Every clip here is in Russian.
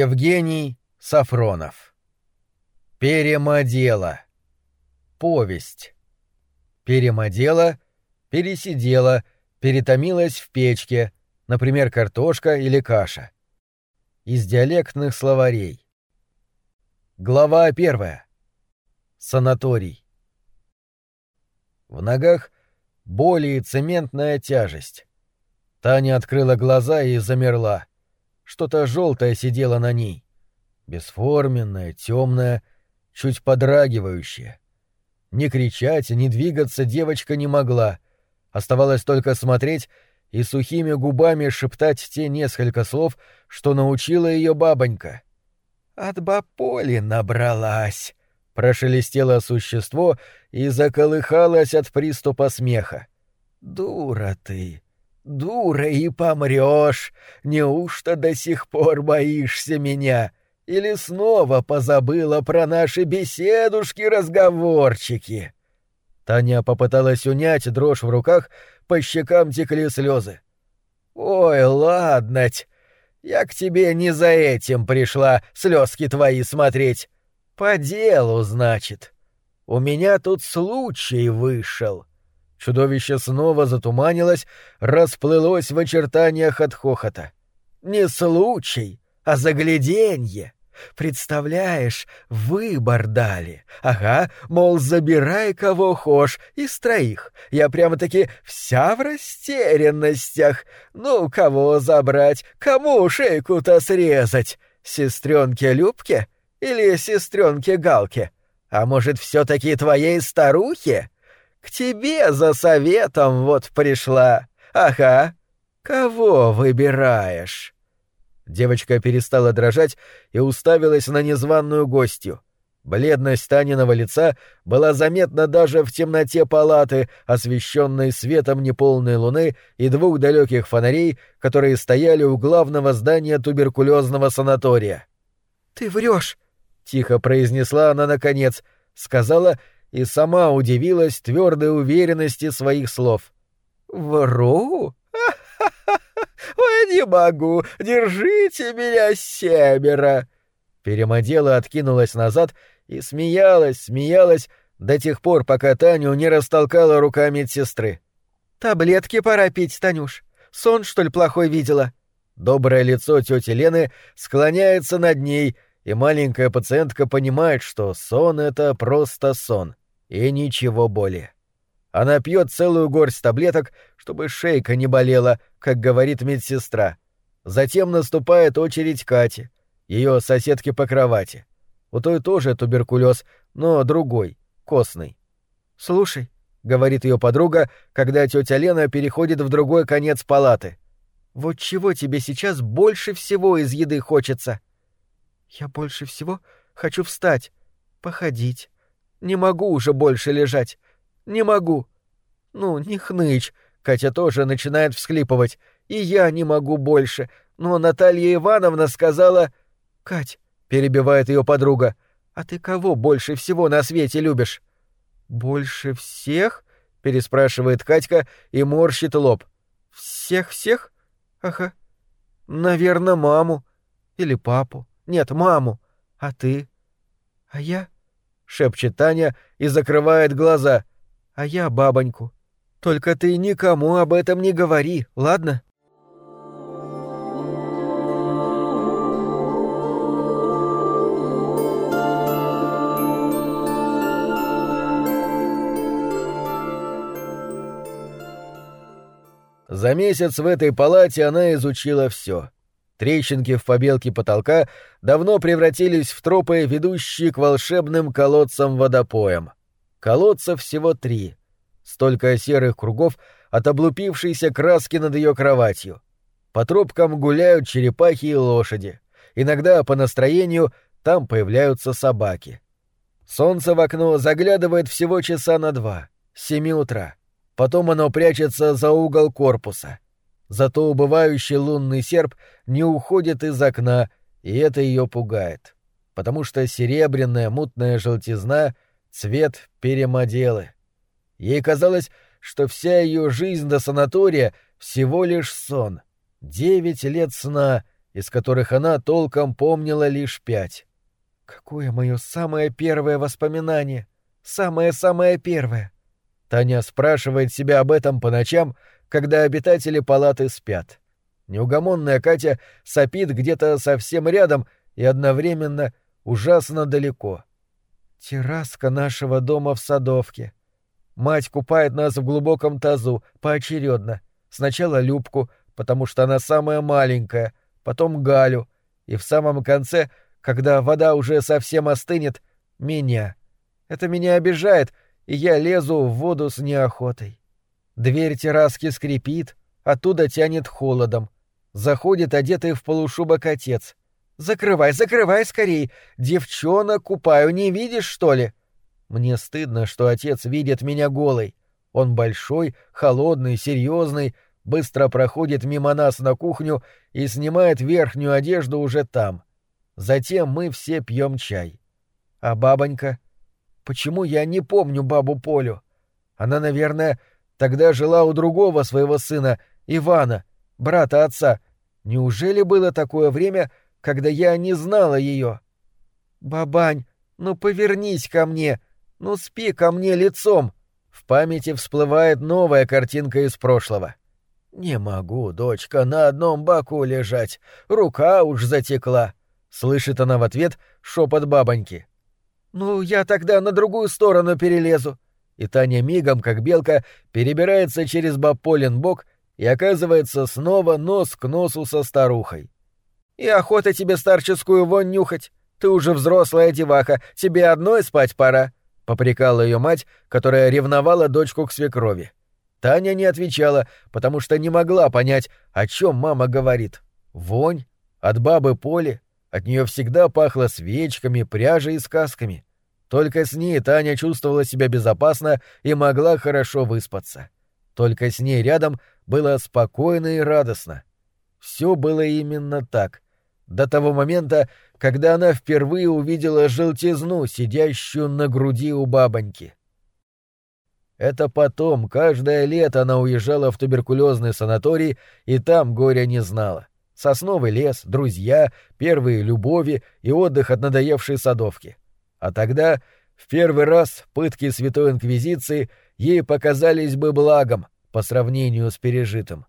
Евгений Сафронов. Перемодела. Повесть. Перемодела, пересидела, перетомилась в печке, например, картошка или каша. Из диалектных словарей. Глава первая. Санаторий. В ногах боли и цементная тяжесть. Таня открыла глаза и замерла. Что-то желтое сидело на ней. Бесформенное, темное, чуть подрагивающее. Ни кричать, ни двигаться девочка не могла. Оставалось только смотреть и сухими губами шептать те несколько слов, что научила ее бабонька. «От баполи набралась», — прошелестело существо и заколыхалось от приступа смеха. «Дура ты! Дура и помрешь! Неужто до сих пор боишься меня? Или снова позабыла про наши беседушки-разговорчики?» Таня попыталась унять дрожь в руках, по щекам текли слезы. «Ой, ладнать! Я к тебе не за этим пришла слезки твои смотреть. По делу, значит. У меня тут случай вышел». Чудовище снова затуманилось, расплылось в очертаниях от хохота. «Не случай, а загляденье!» Представляешь, выбор дали. Ага, мол, забирай кого хошь из троих. Я прямо-таки вся в растерянностях. Ну, кого забрать, кому шейку-то срезать? Сестренке Любке или сестренке Галке? А может, все-таки твоей старухе? К тебе за советом вот пришла. Ага, кого выбираешь?» Девочка перестала дрожать и уставилась на незваную гостью. Бледность Таниного лица была заметна даже в темноте палаты, освещенной светом неполной луны и двух далеких фонарей, которые стояли у главного здания туберкулезного санатория. «Ты врешь!» — тихо произнесла она наконец, сказала и сама удивилась твердой уверенности своих слов. «Вру? Ой, не могу! Держите меня семеро!» Перемодела откинулась назад и смеялась, смеялась до тех пор, пока Таню не растолкала руками медсестры. «Таблетки пора пить, Танюш. Сон, что ли, плохой видела?» Доброе лицо тети Лены склоняется над ней, и маленькая пациентка понимает, что сон — это просто сон, и ничего более. Она пьет целую горсть таблеток, чтобы шейка не болела, как говорит медсестра. Затем наступает очередь Кати, ее соседки по кровати. У той тоже туберкулез, но другой, костный. «Слушай», — говорит ее подруга, когда тетя Лена переходит в другой конец палаты. «Вот чего тебе сейчас больше всего из еды хочется?» «Я больше всего хочу встать, походить. Не могу уже больше лежать. Не могу. Ну, не хнычь, Катя тоже начинает всхлипывать. И я не могу больше. Но Наталья Ивановна сказала... Кать, перебивает ее подруга, а ты кого больше всего на свете любишь? Больше всех? переспрашивает Катька и морщит лоб. Всех-всех? Ага. Наверное, маму. Или папу. Нет, маму. А ты? А я? Шепчет Таня и закрывает глаза. А я бабоньку. Только ты никому об этом не говори, ладно? За месяц в этой палате она изучила все. Трещинки в побелке потолка давно превратились в тропы, ведущие к волшебным колодцам-водопоям. Колодцев всего три. Столько серых кругов от облупившейся краски над ее кроватью. По тропкам гуляют черепахи и лошади. Иногда по настроению там появляются собаки. Солнце в окно заглядывает всего часа на два, с семи утра. Потом оно прячется за угол корпуса. Зато убывающий лунный серп не уходит из окна, и это ее пугает. Потому что серебряная мутная желтизна — цвет перемоделы. Ей казалось, что вся ее жизнь до санатория всего лишь сон. Девять лет сна, из которых она толком помнила лишь пять. Какое мое самое первое воспоминание? Самое-самое первое. Таня спрашивает себя об этом по ночам, когда обитатели палаты спят. Неугомонная Катя сопит где-то совсем рядом и одновременно ужасно далеко. Терраска нашего дома в Садовке. Мать купает нас в глубоком тазу, поочередно. Сначала Любку, потому что она самая маленькая, потом Галю, и в самом конце, когда вода уже совсем остынет, меня. Это меня обижает, и я лезу в воду с неохотой. Дверь терраски скрипит, оттуда тянет холодом. Заходит одетый в полушубок отец. «Закрывай, закрывай скорей! Девчонок купаю, не видишь, что ли?» Мне стыдно, что отец видит меня голой. Он большой, холодный, серьезный, быстро проходит мимо нас на кухню и снимает верхнюю одежду уже там. Затем мы все пьем чай. А бабонька? Почему я не помню бабу Полю? Она, наверное, тогда жила у другого своего сына, Ивана, брата отца. Неужели было такое время, когда я не знала ее? Бабань, ну повернись ко мне, ну спи ко мне лицом. В памяти всплывает новая картинка из прошлого. Не могу, дочка, на одном боку лежать, рука уж затекла. Слышит она в ответ шепот бабоньки. Ну, я тогда на другую сторону перелезу. И Таня мигом, как белка, перебирается через Баполин бок и оказывается снова нос к носу со старухой. И охота тебе старческую вонь нюхать. Ты уже взрослая деваха, тебе одной спать пора, — попрекала ее мать, которая ревновала дочку к свекрови. Таня не отвечала, потому что не могла понять, о чем мама говорит. Вонь? От бабы Поли? От нее всегда пахло свечками, пряжей и сказками. Только с ней Таня чувствовала себя безопасно и могла хорошо выспаться. Только с ней рядом было спокойно и радостно. Все было именно так. До того момента, когда она впервые увидела желтизну, сидящую на груди у бабоньки. Это потом, каждое лето она уезжала в туберкулезный санаторий, и там горя не знала. Сосновый лес, друзья, первые любови и отдых от надоевшей садовки. А тогда, в первый раз, пытки Святой Инквизиции ей показались бы благом по сравнению с пережитым.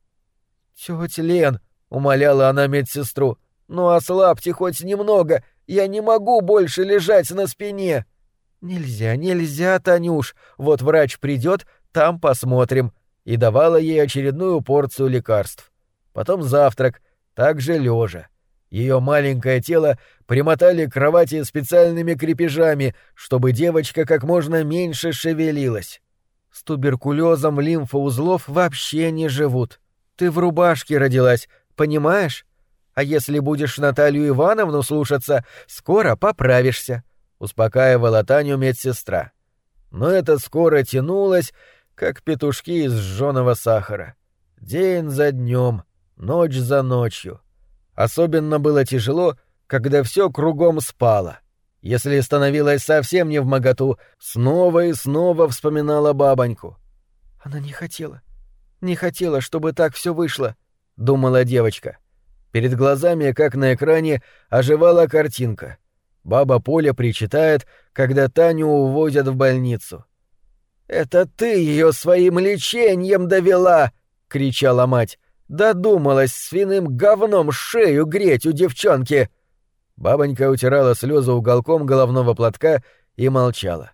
«Тётя Лен», — умоляла она медсестру, — «ну ослабьте хоть немного, я не могу больше лежать на спине». «Нельзя, нельзя, Танюш, вот врач придет, там посмотрим», и давала ей очередную порцию лекарств. Потом завтрак, также лежа. Ее маленькое тело примотали к кровати специальными крепежами, чтобы девочка как можно меньше шевелилась. С туберкулезом лимфоузлов вообще не живут. Ты в рубашке родилась, понимаешь? А если будешь Наталью Ивановну слушаться, скоро поправишься, — успокаивала Таню медсестра. Но это скоро тянулось, как петушки из жженого сахара. День за днем, ночь за ночью — Особенно было тяжело, когда все кругом спало. Если становилось совсем не в моготу, снова и снова вспоминала бабоньку. Она не хотела, не хотела, чтобы так все вышло, думала девочка. Перед глазами, как на экране, оживала картинка. Баба Поля причитает, когда Таню увозят в больницу. «Это ты ее своим лечением довела!» — кричала мать. Додумалась свиным говном шею греть у девчонки. Бабонька утирала слезы уголком головного платка и молчала.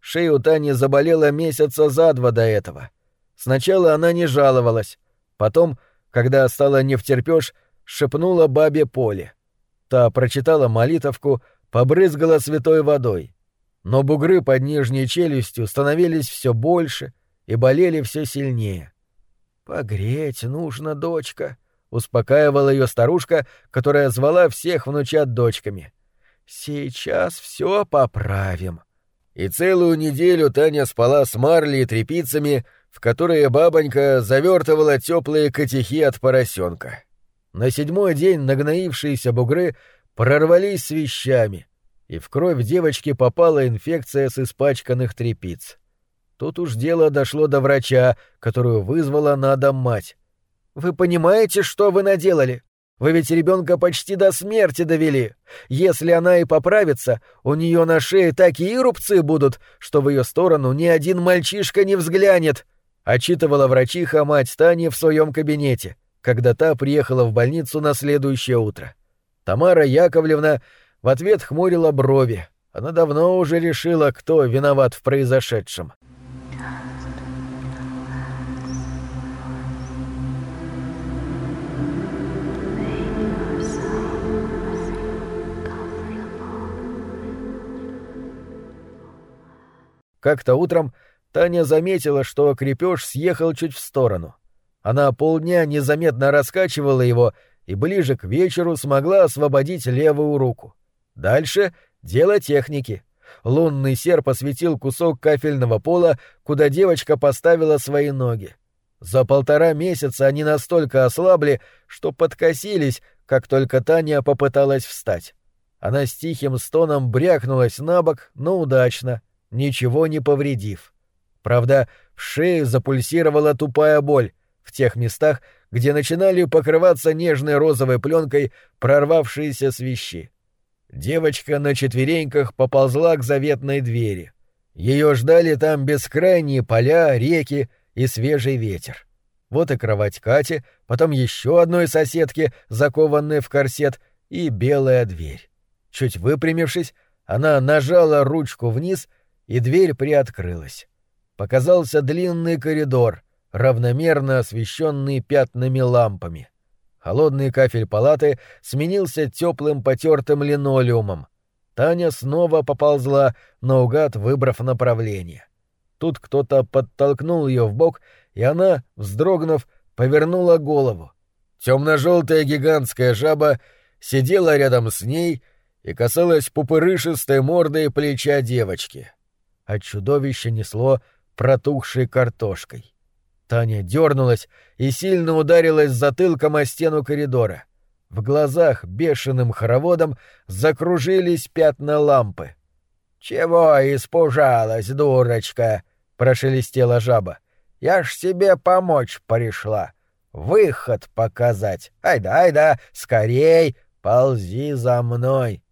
Шея у Тани заболела месяца за два до этого. Сначала она не жаловалась. Потом, когда стала не втерпёшь, шепнула бабе Поле. Та прочитала молитовку, побрызгала святой водой. Но бугры под нижней челюстью становились все больше и болели все сильнее. «Погреть нужно, дочка», — успокаивала ее старушка, которая звала всех внучат дочками. «Сейчас все поправим». И целую неделю Таня спала с марли и тряпицами, в которые бабонька завертывала теплые котихи от поросенка. На седьмой день нагноившиеся бугры прорвались с вещами, и в кровь девочки попала инфекция с испачканных тряпиц. Тут уж дело дошло до врача, которую вызвала на дом мать. «Вы понимаете, что вы наделали? Вы ведь ребенка почти до смерти довели. Если она и поправится, у нее на шее такие рубцы будут, что в ее сторону ни один мальчишка не взглянет», — отчитывала врачиха мать Тани в своем кабинете, когда та приехала в больницу на следующее утро. Тамара Яковлевна в ответ хмурила брови. Она давно уже решила, кто виноват в произошедшем. Как-то утром Таня заметила, что крепеж съехал чуть в сторону. Она полдня незаметно раскачивала его и ближе к вечеру смогла освободить левую руку. Дальше — дело техники. Лунный серп осветил кусок кафельного пола, куда девочка поставила свои ноги. За полтора месяца они настолько ослабли, что подкосились, как только Таня попыталась встать. Она с тихим стоном брякнулась на бок, но удачно, ничего не повредив. Правда, в шее запульсировала тупая боль, в тех местах, где начинали покрываться нежной розовой пленкой прорвавшиеся свищи. Девочка на четвереньках поползла к заветной двери. Ее ждали там бескрайние поля, реки и свежий ветер. Вот и кровать Кати, потом еще одной соседки, закованной в корсет, и белая дверь. Чуть выпрямившись, она нажала ручку вниз, и дверь приоткрылась. Показался длинный коридор, равномерно освещенный пятнами лампами. Холодный кафель палаты сменился теплым потертым линолеумом. Таня снова поползла, наугад выбрав направление. Тут кто-то подтолкнул ее в бок, и она, вздрогнув, повернула голову. Темно-желтая гигантская жаба сидела рядом с ней и касалась пупырышистой мордой плеча девочки. От чудовища несло протухшей картошкой. Таня дернулась и сильно ударилась затылком о стену коридора. В глазах бешеным хороводом закружились пятна лампы. «Чего испужалась, дурочка?» — прошелестела жаба. «Я ж себе помочь пришла. Выход показать. Ай-да, ай-да, скорей, ползи за мной».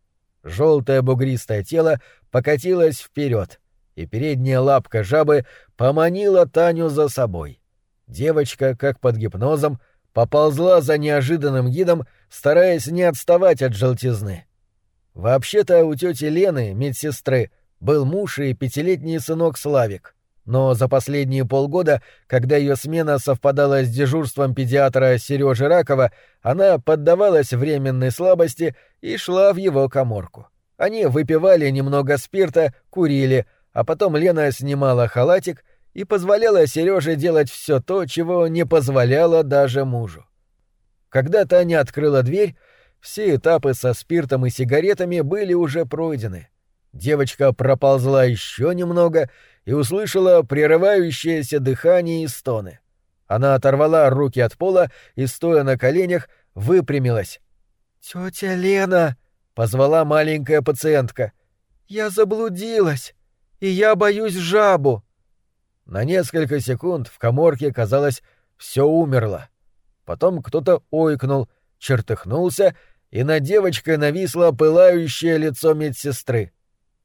Желтое бугристое тело покатилось вперед, и передняя лапка жабы поманила Таню за собой. Девочка, как под гипнозом, поползла за неожиданным гидом, стараясь не отставать от желтизны. Вообще-то у тети Лены, медсестры, был муж и пятилетний сынок Славик. Но за последние полгода, когда ее смена совпадала с дежурством педиатра Сережи Ракова, она поддавалась временной слабости и шла в его коморку. Они выпивали немного спирта, курили, а потом Лена снимала халатик — и позволяла Сереже делать все то, чего не позволяла даже мужу. Когда Таня открыла дверь, все этапы со спиртом и сигаретами были уже пройдены. Девочка проползла еще немного и услышала прерывающееся дыхание и стоны. Она оторвала руки от пола и, стоя на коленях, выпрямилась. «Тетя Лена!» — позвала маленькая пациентка. «Я заблудилась, и я боюсь жабу!» На несколько секунд в коморке, казалось, все умерло. Потом кто-то ойкнул, чертыхнулся, и над девочкой нависло пылающее лицо медсестры.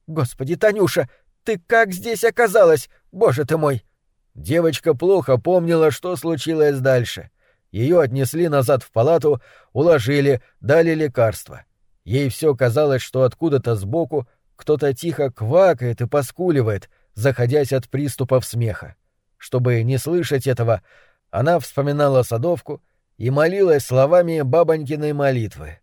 «Господи, Танюша, ты как здесь оказалась? Боже ты мой!» Девочка плохо помнила, что случилось дальше. Ее отнесли назад в палату, уложили, дали лекарства. Ей все казалось, что откуда-то сбоку кто-то тихо квакает и поскуливает — заходясь от приступов смеха. Чтобы не слышать этого, она вспоминала садовку и молилась словами бабонькиной молитвы.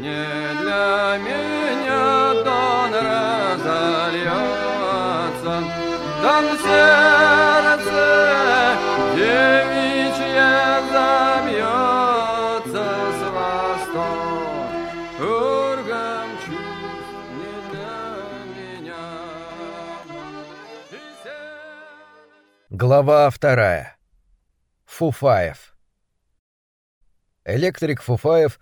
Для меня тон разольется, Там сердце Глава вторая. Фуфаев. Электрик Фуфаев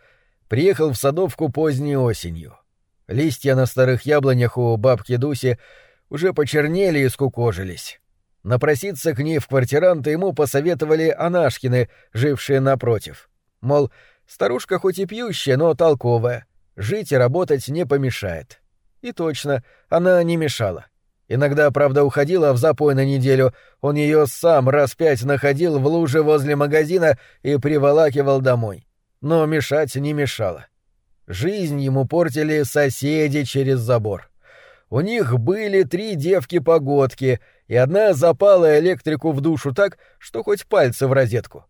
приехал в Садовку поздней осенью. Листья на старых яблонях у бабки Дуси уже почернели и скукожились. Напроситься к ней в квартиранты ему посоветовали Анашкины, жившие напротив. Мол, старушка хоть и пьющая, но толковая, жить и работать не помешает. И точно, она не мешала. Иногда, правда, уходила в запой на неделю, он ее сам раз пять находил в луже возле магазина и приволакивал домой. Но мешать не мешало. Жизнь ему портили соседи через забор. У них были три девки-погодки, и одна запала электрику в душу так, что хоть пальцы в розетку.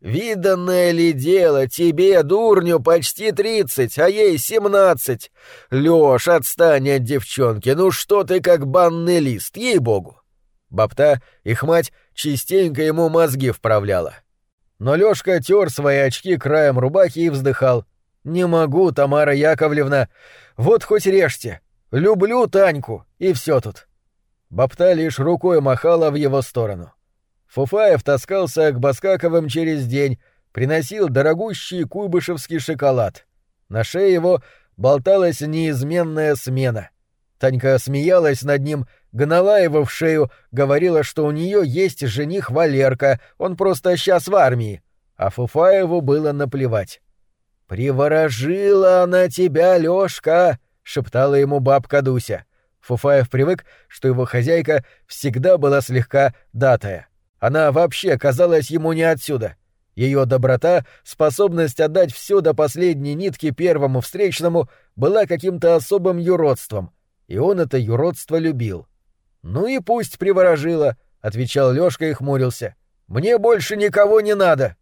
«Виданное ли дело, тебе, дурню, почти тридцать, а ей семнадцать? Лёш, отстань от девчонки, ну что ты как банный лист, ей-богу!» Бабта, их мать, частенько ему мозги вправляла. Но Лёшка тер свои очки краем рубахи и вздыхал. «Не могу, Тамара Яковлевна, вот хоть режьте, люблю Таньку, и все тут». Бабта лишь рукой махала в его сторону. Фуфаев таскался к Баскаковым через день, приносил дорогущий куйбышевский шоколад. На шее его болталась неизменная смена. Танька смеялась над ним, гнала его в шею, говорила, что у нее есть жених Валерка, он просто сейчас в армии. А Фуфаеву было наплевать. «Приворожила она тебя, Лёшка!» — шептала ему бабка Дуся. Фуфаев привык, что его хозяйка всегда была слегка датая. Она вообще казалась ему не отсюда. Ее доброта, способность отдать все до последней нитки первому встречному была каким-то особым юродством, и он это юродство любил. «Ну и пусть приворожила», — отвечал Лёшка и хмурился. «Мне больше никого не надо».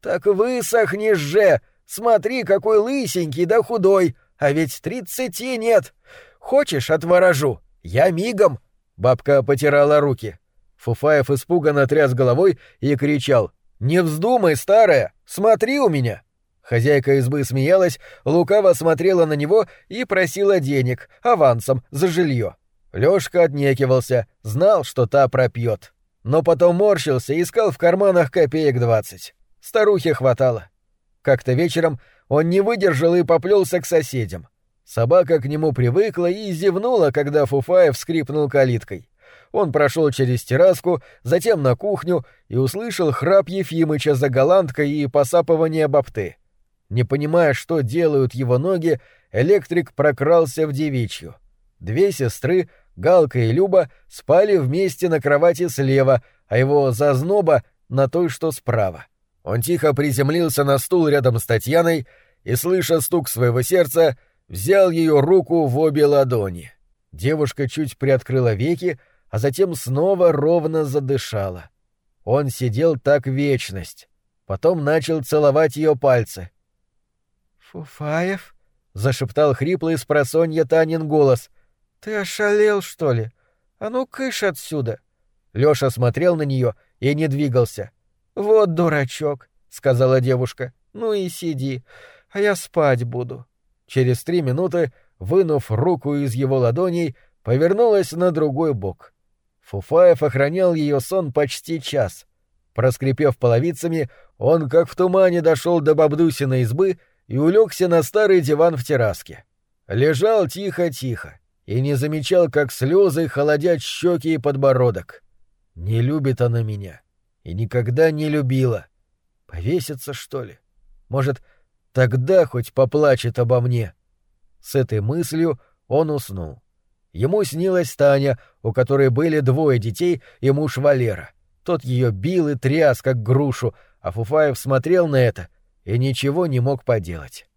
«Так высохнешь же! Смотри, какой лысенький да худой, а ведь тридцати нет. Хочешь, отворожу? Я мигом!» Бабка потирала руки. Фуфаев испуганно тряс головой и кричал «Не вздумай, старая! Смотри у меня!» Хозяйка избы смеялась, лукаво смотрела на него и просила денег, авансом, за жилье. Лёшка отнекивался, знал, что та пропьет. Но потом морщился, искал в карманах копеек двадцать. Старухе хватало. Как-то вечером он не выдержал и поплелся к соседям. Собака к нему привыкла и зевнула, когда Фуфаев скрипнул калиткой. Он прошел через терраску, затем на кухню и услышал храп Ефимыча за голландкой и посапывание бабты. Не понимая, что делают его ноги, электрик прокрался в девичью. Две сестры, Галка и Люба, спали вместе на кровати слева, а его зазноба — на той, что справа. Он тихо приземлился на стул рядом с Татьяной и, слыша стук своего сердца, взял ее руку в обе ладони. Девушка чуть приоткрыла веки, а затем снова ровно задышала. Он сидел так вечность. Потом начал целовать ее пальцы. «Фуфаев?» — зашептал хриплый с просонья Танин голос. «Ты ошалел, что ли? А ну кыш отсюда!» Лёша смотрел на нее и не двигался. «Вот дурачок», — сказала девушка. «Ну и сиди, а я спать буду». Через три минуты, вынув руку из его ладоней, повернулась на другой бок. Фуфаев охранял ее сон почти час. Проскрипев половицами, он как в тумане дошел до бабдусиной избы и улегся на старый диван в терраске. Лежал тихо-тихо и не замечал, как слезы холодят щеки и подбородок. Не любит она меня и никогда не любила. Повесится, что ли? Может, тогда хоть поплачет обо мне? С этой мыслью он уснул. Ему снилась Таня, у которой были двое детей и муж Валера. Тот ее бил и тряс, как грушу, а Фуфаев смотрел на это и ничего не мог поделать.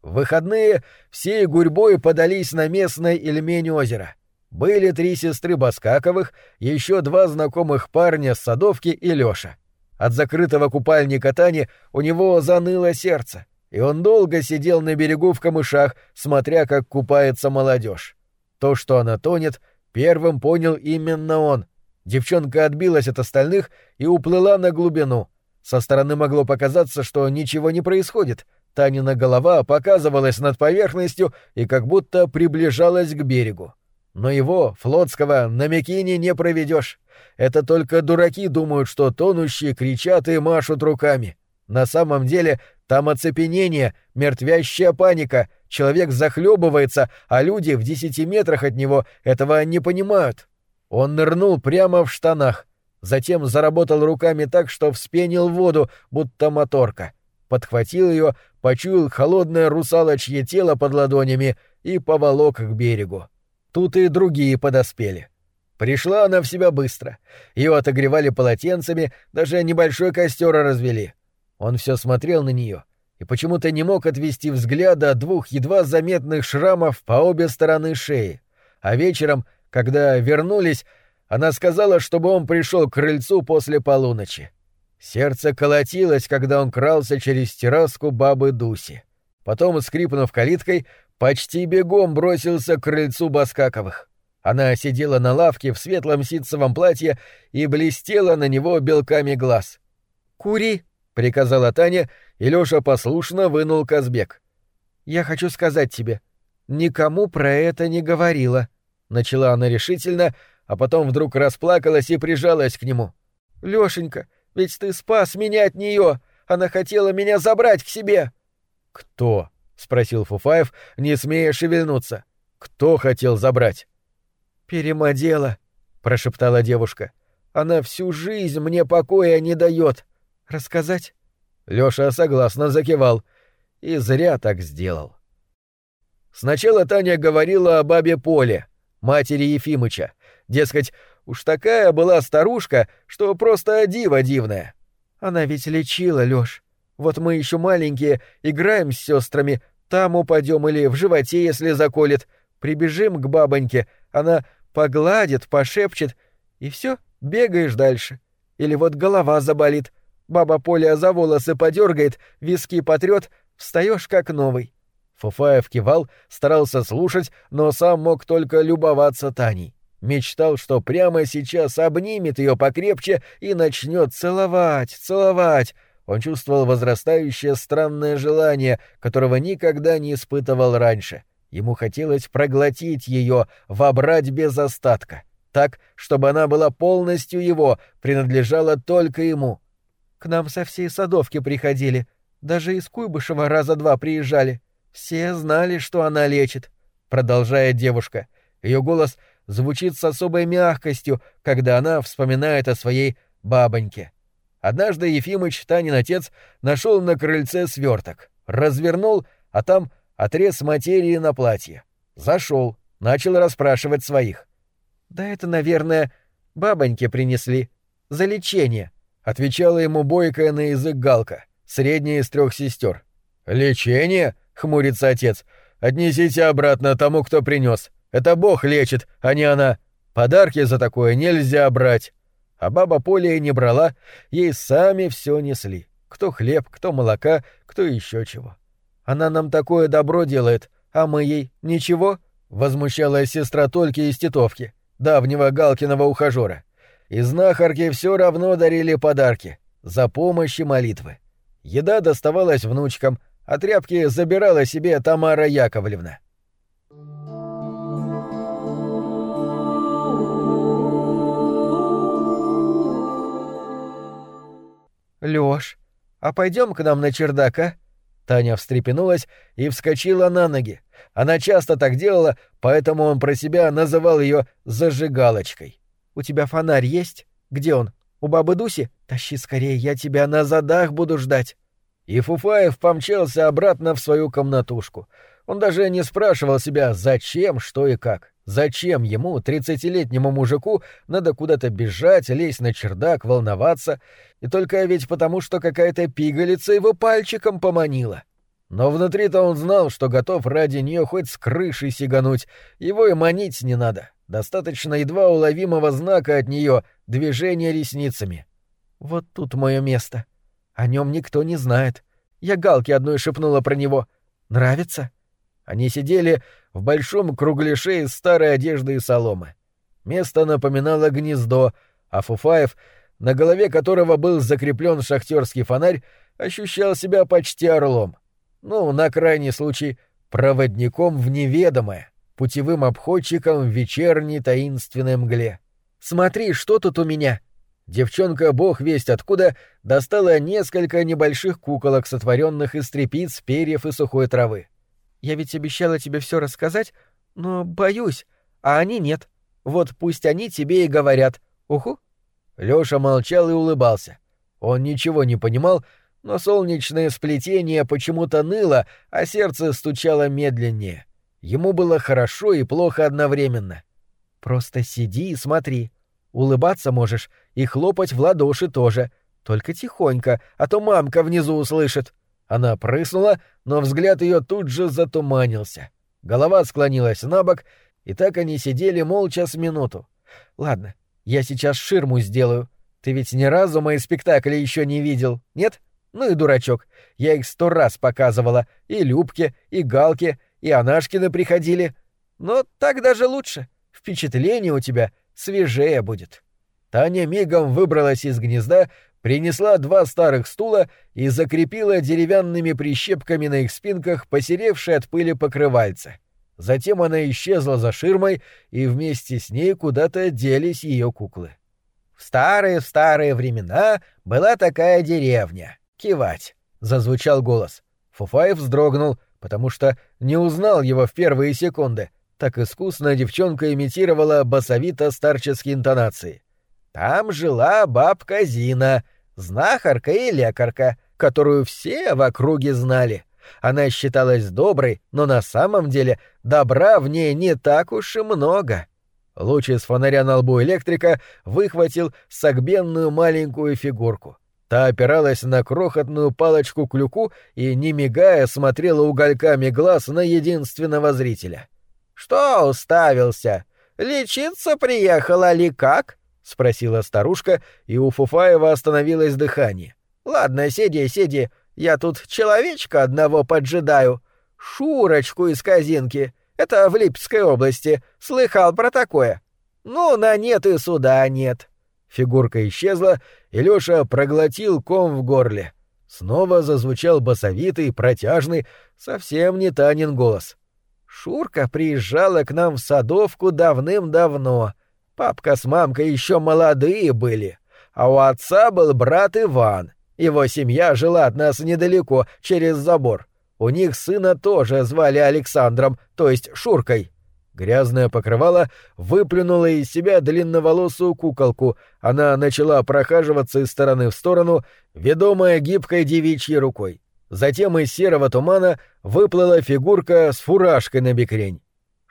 В выходные всей гурьбой подались на местное Ильмень озеро. Были три сестры Баскаковых, еще два знакомых парня с Садовки и Лёша. От закрытого купальника Тани у него заныло сердце, и он долго сидел на берегу в камышах, смотря, как купается молодежь. То, что она тонет, первым понял именно он. Девчонка отбилась от остальных и уплыла на глубину. Со стороны могло показаться, что ничего не происходит. Танина голова показывалась над поверхностью и как будто приближалась к берегу. Но его, флотского, на Микине не проведешь. Это только дураки думают, что тонущие кричат и машут руками. На самом деле там оцепенение, мертвящая паника, человек захлебывается, а люди в десяти метрах от него этого не понимают. Он нырнул прямо в штанах, затем заработал руками так, что вспенил воду, будто моторка. Подхватил ее, почуял холодное русалочье тело под ладонями и поволок к берегу. Тут и другие подоспели. Пришла она в себя быстро. Ее отогревали полотенцами, даже небольшой костер развели. Он все смотрел на нее и почему-то не мог отвести взгляда от двух едва заметных шрамов по обе стороны шеи. А вечером, когда вернулись, она сказала, чтобы он пришел к крыльцу после полуночи. Сердце колотилось, когда он крался через терраску бабы Дуси. Потом, скрипнув калиткой, почти бегом бросился к крыльцу Баскаковых. Она сидела на лавке в светлом ситцевом платье и блестела на него белками глаз. «Кури!» — приказала Таня, и Лёша послушно вынул Казбек. «Я хочу сказать тебе, никому про это не говорила», — начала она решительно, а потом вдруг расплакалась и прижалась к нему. «Лёшенька, ведь ты спас меня от неё! Она хотела меня забрать к себе!» «Кто?» — спросил Фуфаев, не смея шевельнуться. «Кто хотел забрать?» «Перемодела», — прошептала девушка. «Она всю жизнь мне покоя не дает. Рассказать?» Лёша согласно закивал. И зря так сделал. Сначала Таня говорила о бабе Поле, матери Ефимыча. Дескать, уж такая была старушка, что просто дива дивная. Она ведь лечила, Лёш. Вот мы еще маленькие, играем с сестрами, там упадем или в животе, если заколет. Прибежим к бабоньке, она погладит, пошепчет, и все, бегаешь дальше. Или вот голова заболит, Баба Поля за волосы подергает, виски потрет, встаешь как новый. Фуфаев кивал, старался слушать, но сам мог только любоваться Таней. Мечтал, что прямо сейчас обнимет ее покрепче и начнет целовать, целовать. Он чувствовал возрастающее странное желание, которого никогда не испытывал раньше. Ему хотелось проглотить ее, вобрать без остатка. Так, чтобы она была полностью его, принадлежала только ему — к нам со всей Садовки приходили. Даже из Куйбышева раза два приезжали. Все знали, что она лечит. Продолжает девушка. Ее голос звучит с особой мягкостью, когда она вспоминает о своей бабоньке. Однажды Ефимыч, Танин отец, нашел на крыльце сверток, развернул, а там отрез материи на платье. Зашел, начал расспрашивать своих. «Да это, наверное, бабоньке принесли. За лечение. Отвечала ему бойкая на язык Галка, средняя из трех сестер. «Лечение?» — хмурится отец. «Отнесите обратно тому, кто принес. Это Бог лечит, а не она. Подарки за такое нельзя брать». А баба Поля не брала, ей сами все несли. Кто хлеб, кто молока, кто еще чего. Она нам такое добро делает, а мы ей ничего? Возмущалась сестра Тольки из Титовки, давнего Галкиного ухажера и знахарки все равно дарили подарки за помощь и молитвы. Еда доставалась внучкам, а тряпки забирала себе Тамара Яковлевна. Лёш, а пойдем к нам на чердак, а? Таня встрепенулась и вскочила на ноги. Она часто так делала, поэтому он про себя называл ее зажигалочкой. У тебя фонарь есть? Где он? У бабы Дуси? Тащи скорее, я тебя на задах буду ждать. И Фуфаев помчался обратно в свою комнатушку. Он даже не спрашивал себя, зачем, что и как. Зачем ему, тридцатилетнему мужику, надо куда-то бежать, лезть на чердак, волноваться, и только ведь потому, что какая-то пигалица его пальчиком поманила. Но внутри-то он знал, что готов ради нее хоть с крыши сигануть, его и манить не надо. Достаточно едва уловимого знака от нее, движения ресницами. Вот тут мое место. О нем никто не знает. Я Галке одной шепнула про него. Нравится? Они сидели в большом кругляше из старой одежды и соломы. Место напоминало гнездо, а Фуфаев, на голове которого был закреплен шахтерский фонарь, ощущал себя почти орлом. Ну, на крайний случай, проводником в неведомое. путевым обходчиком в вечерней таинственной мгле. «Смотри, что тут у меня!» Девчонка, бог весть откуда, достала несколько небольших куколок, сотворенных из трепиц, перьев и сухой травы. «Я ведь обещала тебе все рассказать, но боюсь, а они нет. Вот пусть они тебе и говорят. Уху!» Лёша молчал и улыбался. Он ничего не понимал, но солнечное сплетение почему-то ныло, а сердце стучало медленнее. Ему было хорошо и плохо одновременно. «Просто сиди и смотри. Улыбаться можешь и хлопать в ладоши тоже. Только тихонько, а то мамка внизу услышит». Она прыснула, но взгляд ее тут же затуманился. Голова склонилась на бок, и так они сидели молча с минуту. «Ладно, я сейчас ширму сделаю. Ты ведь ни разу мои спектакли еще не видел, нет? Ну и дурачок. Я их сто раз показывала. И Любке, и Галке, и Анашкины приходили. Но так даже лучше. Впечатление у тебя свежее будет». Таня мигом выбралась из гнезда, принесла два старых стула и закрепила деревянными прищепками на их спинках посеревшие от пыли покрывальца. Затем она исчезла за ширмой, и вместе с ней куда-то делись ее куклы. В старые-старые времена была такая деревня. Кивать. Зазвучал голос. Фуфаев вздрогнул, потому что не узнал его в первые секунды. Так искусно девчонка имитировала басовито-старческие интонации. Там жила бабка Зина, знахарка и лекарка, которую все в округе знали. Она считалась доброй, но на самом деле добра в ней не так уж и много. Луч из фонаря на лбу электрика выхватил согбенную маленькую фигурку. Та опиралась на крохотную палочку-клюку и, не мигая, смотрела угольками глаз на единственного зрителя. «Что уставился? Лечиться приехала ли как?» — спросила старушка, и у Фуфаева остановилось дыхание. «Ладно, сиди, сиди, я тут человечка одного поджидаю. Шурочку из Казинки. Это в Липецкой области. Слыхал про такое? Ну, на нет и суда нет». Фигурка исчезла, и Лёша проглотил ком в горле. Снова зазвучал басовитый, протяжный, совсем не Танин голос. «Шурка приезжала к нам в Садовку давным-давно. Папка с мамкой еще молодые были, а у отца был брат Иван. Его семья жила от нас недалеко, через забор. У них сына тоже звали Александром, то есть Шуркой. Грязное покрывало выплюнуло из себя длинноволосую куколку. Она начала прохаживаться из стороны в сторону, ведомая гибкой девичьей рукой. Затем из серого тумана выплыла фигурка с фуражкой на бекрень.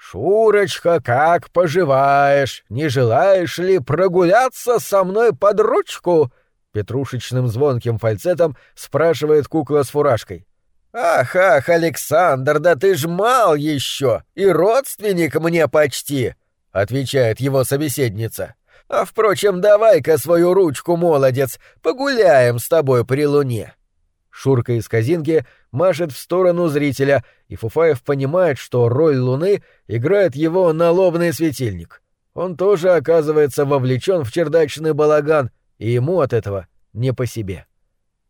«Шурочка, как поживаешь? Не желаешь ли прогуляться со мной под ручку?» Петрушечным звонким фальцетом спрашивает кукла с фуражкой. «Ах, ах, Александр, да ты ж мал еще, и родственник мне почти!» — отвечает его собеседница. «А впрочем, давай-ка свою ручку, молодец, погуляем с тобой при луне». Шурка из казинки машет в сторону зрителя, и Фуфаев понимает, что роль луны играет его налобный светильник. Он тоже оказывается вовлечен в чердачный балаган — и ему от этого не по себе.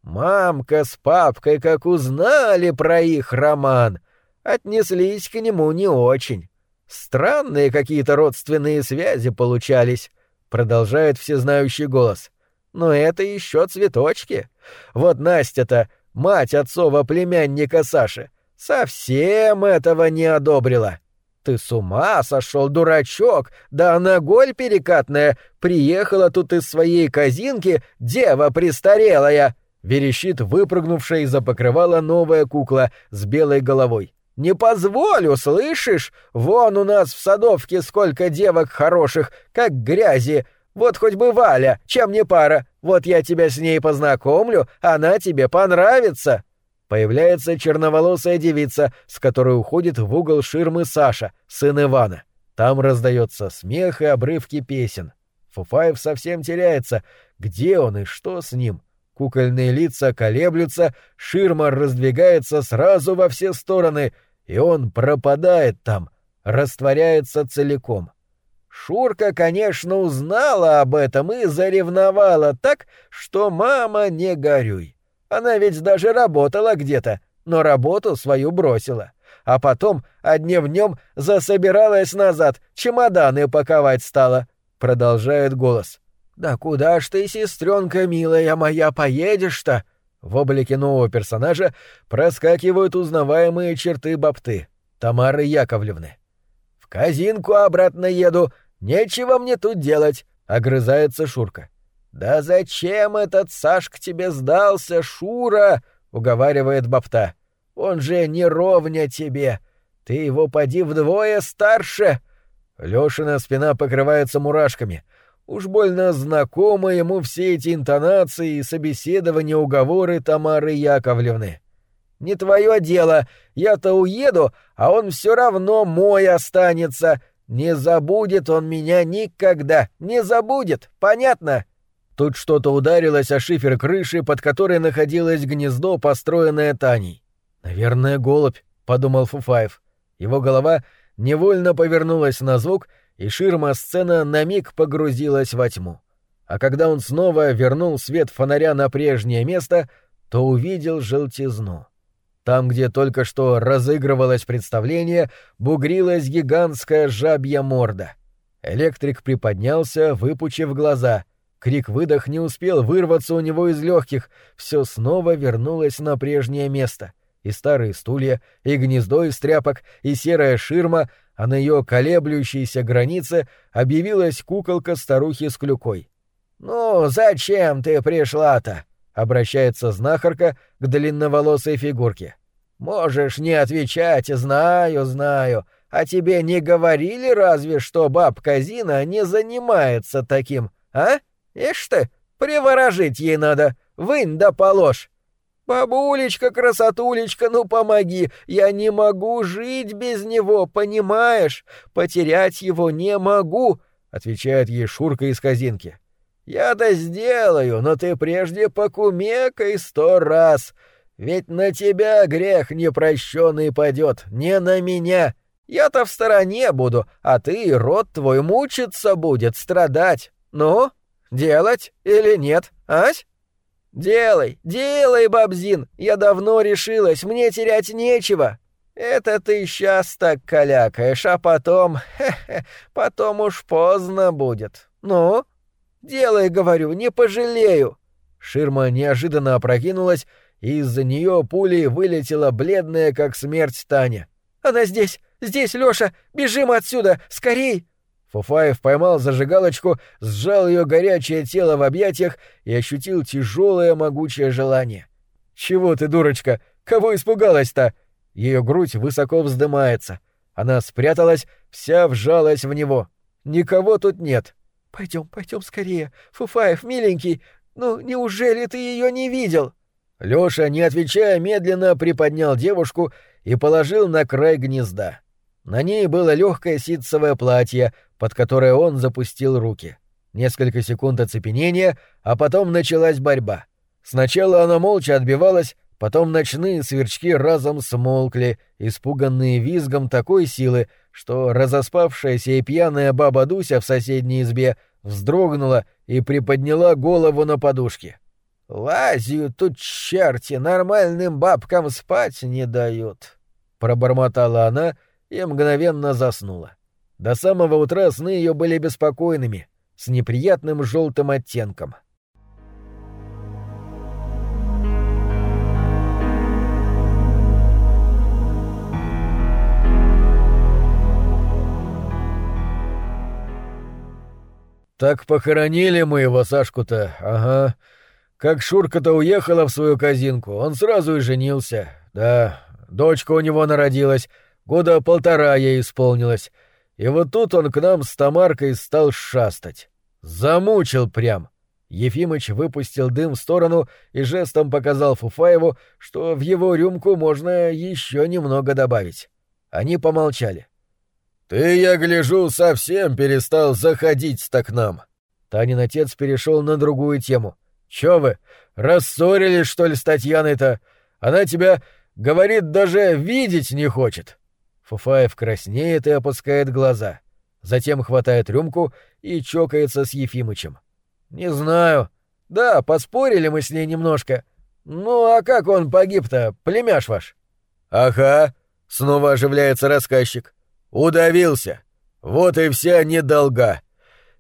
Мамка с папкой, как узнали про их роман, отнеслись к нему не очень. Странные какие-то родственные связи получались, продолжает всезнающий голос. Но это еще цветочки. Вот Настя-то, мать отцова племянника Саши, совсем этого не одобрила. Ты с ума сошел, дурачок! Да она голь перекатная! Приехала тут из своей казинки дева престарелая!» Верещит выпрыгнувшая из-за покрывала новая кукла с белой головой. «Не позволю, слышишь? Вон у нас в садовке сколько девок хороших, как грязи. Вот хоть бы Валя, чем не пара. Вот я тебя с ней познакомлю, она тебе понравится!» Появляется черноволосая девица, с которой уходит в угол ширмы Саша, сын Ивана. Там раздается смех и обрывки песен. Фуфаев совсем теряется. Где он и что с ним? Кукольные лица колеблются, ширма раздвигается сразу во все стороны, и он пропадает там, растворяется целиком. Шурка, конечно, узнала об этом и заревновала так, что мама не горюй. Она ведь даже работала где-то, но работу свою бросила. а потом, в нем засобиралась назад, чемоданы паковать стала. Продолжает голос. «Да куда ж ты, сестренка милая моя, поедешь-то?» В облике нового персонажа проскакивают узнаваемые черты бабты, Тамары Яковлевны. «В казинку обратно еду, нечего мне тут делать», — огрызается Шурка. «Да зачем этот Сашка тебе сдался, Шура?» — уговаривает Бабта. «Он же не ровня тебе. Ты его поди вдвое старше». Лёшина спина покрывается мурашками. Уж больно знакомы ему все эти интонации и собеседования уговоры Тамары Яковлевны. «Не твое дело. Я-то уеду, а он все равно мой останется. Не забудет он меня никогда. Не забудет. Понятно?» Тут что-то ударилось о шифер крыши, под которой находилось гнездо, построенное Таней. «Наверное, голубь», — подумал Фуфаев. Его голова невольно повернулась на звук, и ширма сцена на миг погрузилась во тьму. А когда он снова вернул свет фонаря на прежнее место, то увидел желтизну. Там, где только что разыгрывалось представление, бугрилась гигантская жабья морда. Электрик приподнялся, выпучив глаза — Крик-выдох не успел вырваться у него из легких, все снова вернулось на прежнее место. И старые стулья, и гнездо из тряпок, и серая ширма, а на ее колеблющейся границе объявилась куколка старухи с клюкой. «Ну, зачем ты пришла-то?» — обращается знахарка к длинноволосой фигурке. «Можешь не отвечать, знаю, знаю. А тебе не говорили разве, что бабка Зина не занимается таким, а?» Ишь ты, приворожить ей надо, вынь да положь. Бабулечка, красотулечка, ну помоги, я не могу жить без него, понимаешь? Потерять его не могу, отвечает ей Шурка из казинки. Я-то сделаю, но ты прежде покумекай сто раз, ведь на тебя грех непрощенный падет, не на меня. Я-то в стороне буду, а ты, род твой, мучиться будет, страдать. Ну, Делать или нет, ась? Делай, делай, бабзин, я давно решилась, мне терять нечего. Это ты сейчас так калякаешь, а потом, хе-хе, потом уж поздно будет. Ну, делай, говорю, не пожалею. Ширма неожиданно опрокинулась, и из-за нее пулей вылетела бледная, как смерть Таня. «Она здесь! Здесь, Лёша! Бежим отсюда! Скорей!» Фуфаев поймал зажигалочку, сжал ее горячее тело в объятиях и ощутил тяжелое могучее желание. «Чего ты, дурочка? Кого испугалась-то?» Ее грудь высоко вздымается. Она спряталась, вся вжалась в него. «Никого тут нет». «Пойдем, пойдем скорее. Фуфаев, миленький, ну неужели ты ее не видел?» Лёша, не отвечая, медленно приподнял девушку и положил на край гнезда. На ней было легкое ситцевое платье, под которое он запустил руки. Несколько секунд оцепенения, а потом началась борьба. Сначала она молча отбивалась, потом ночные сверчки разом смолкли, испуганные визгом такой силы, что разоспавшаяся и пьяная баба Дуся в соседней избе вздрогнула и приподняла голову на подушке. «Лазию тут черти, нормальным бабкам спать не дают», — пробормотала она и мгновенно заснула. До самого утра сны ее были беспокойными, с неприятным желтым оттенком. Так похоронили мы его, Сашку-то, ага. Как Шурка-то уехала в свою казинку, он сразу и женился. Да, дочка у него народилась, года полтора ей исполнилось. И вот тут он к нам с Тамаркой стал шастать. Замучил прям. Ефимыч выпустил дым в сторону и жестом показал Фуфаеву, что в его рюмку можно еще немного добавить. Они помолчали. «Ты, я гляжу, совсем перестал заходить-то к нам». Танин отец перешел на другую тему. «Чё вы, рассорились, что ли, с Татьяной-то? Она тебя, говорит, даже видеть не хочет». Фуфаев краснеет и опускает глаза. Затем хватает рюмку и чокается с Ефимычем. «Не знаю. Да, поспорили мы с ней немножко. Ну а как он погиб-то, племяш ваш?» «Ага. снова оживляется рассказчик. Удавился. Вот и вся недолга.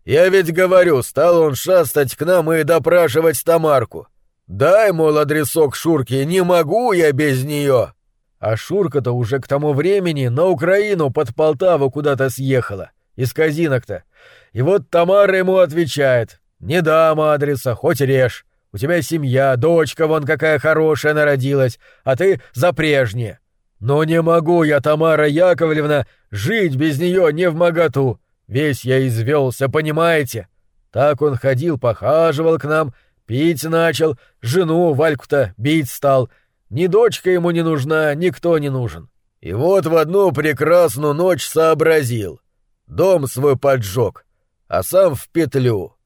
Я ведь говорю, стал он шастать к нам и допрашивать Тамарку. Дай, мол, адресок Шурке, не могу я без нее. А Шурка-то уже к тому времени на Украину под Полтаву куда-то съехала. Из казинок-то. И вот Тамара ему отвечает. «Не дам адреса, хоть режь. У тебя семья, дочка вон какая хорошая народилась, а ты за прежнее. Но не могу я, Тамара Яковлевна, жить без нее не в моготу. Весь я извелся, понимаете? Так он ходил, похаживал к нам, пить начал, жену Вальку-то бить стал. Ни дочка ему не нужна, никто не нужен. И вот в одну прекрасную ночь сообразил. Дом свой поджег, а сам в петлю.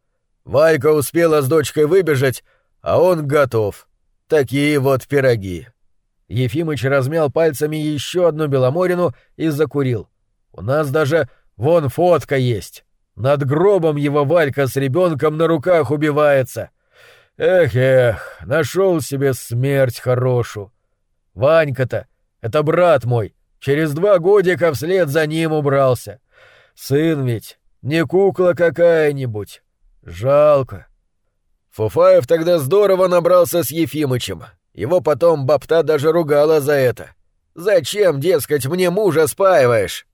Валька успела с дочкой выбежать, а он готов. Такие вот пироги. Ефимыч размял пальцами еще одну беломорину и закурил. У нас даже вон фотка есть. Над гробом его Валька с ребенком на руках убивается. Эх-эх, нашел себе смерть хорошую. Ванька-то, это брат мой, через два годика вслед за ним убрался. Сын ведь, не кукла какая-нибудь. Жалко. Фуфаев тогда здорово набрался с Ефимычем. Его потом бабта даже ругала за это. «Зачем, дескать, мне мужа спаиваешь?»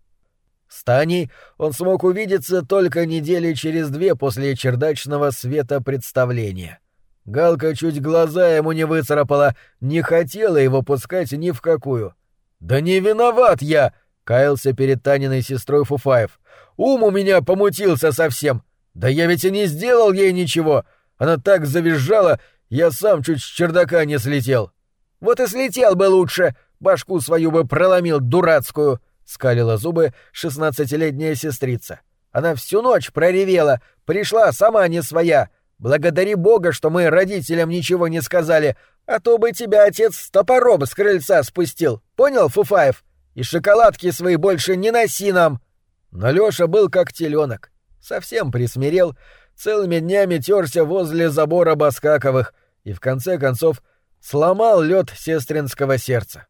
С Таней он смог увидеться только недели через две после чердачного света представления. Галка чуть глаза ему не выцарапала, не хотела его пускать ни в какую. «Да не виноват я!» — каялся перед Таниной сестрой Фуфаев. «Ум у меня помутился совсем. Да я ведь и не сделал ей ничего. Она так завизжала, я сам чуть с чердака не слетел. Вот и слетел бы лучше, башку свою бы проломил дурацкую, скалила зубы шестнадцатилетняя сестрица. Она всю ночь проревела, пришла сама не своя. Благодари Бога, что мы родителям ничего не сказали, а то бы тебя отец с топором с крыльца спустил. Понял, Фуфаев? И шоколадки свои больше не носи нам. Но Лёша был как теленок, совсем присмирел, целыми днями терся возле забора Баскаковых и в конце концов сломал лед сестринского сердца.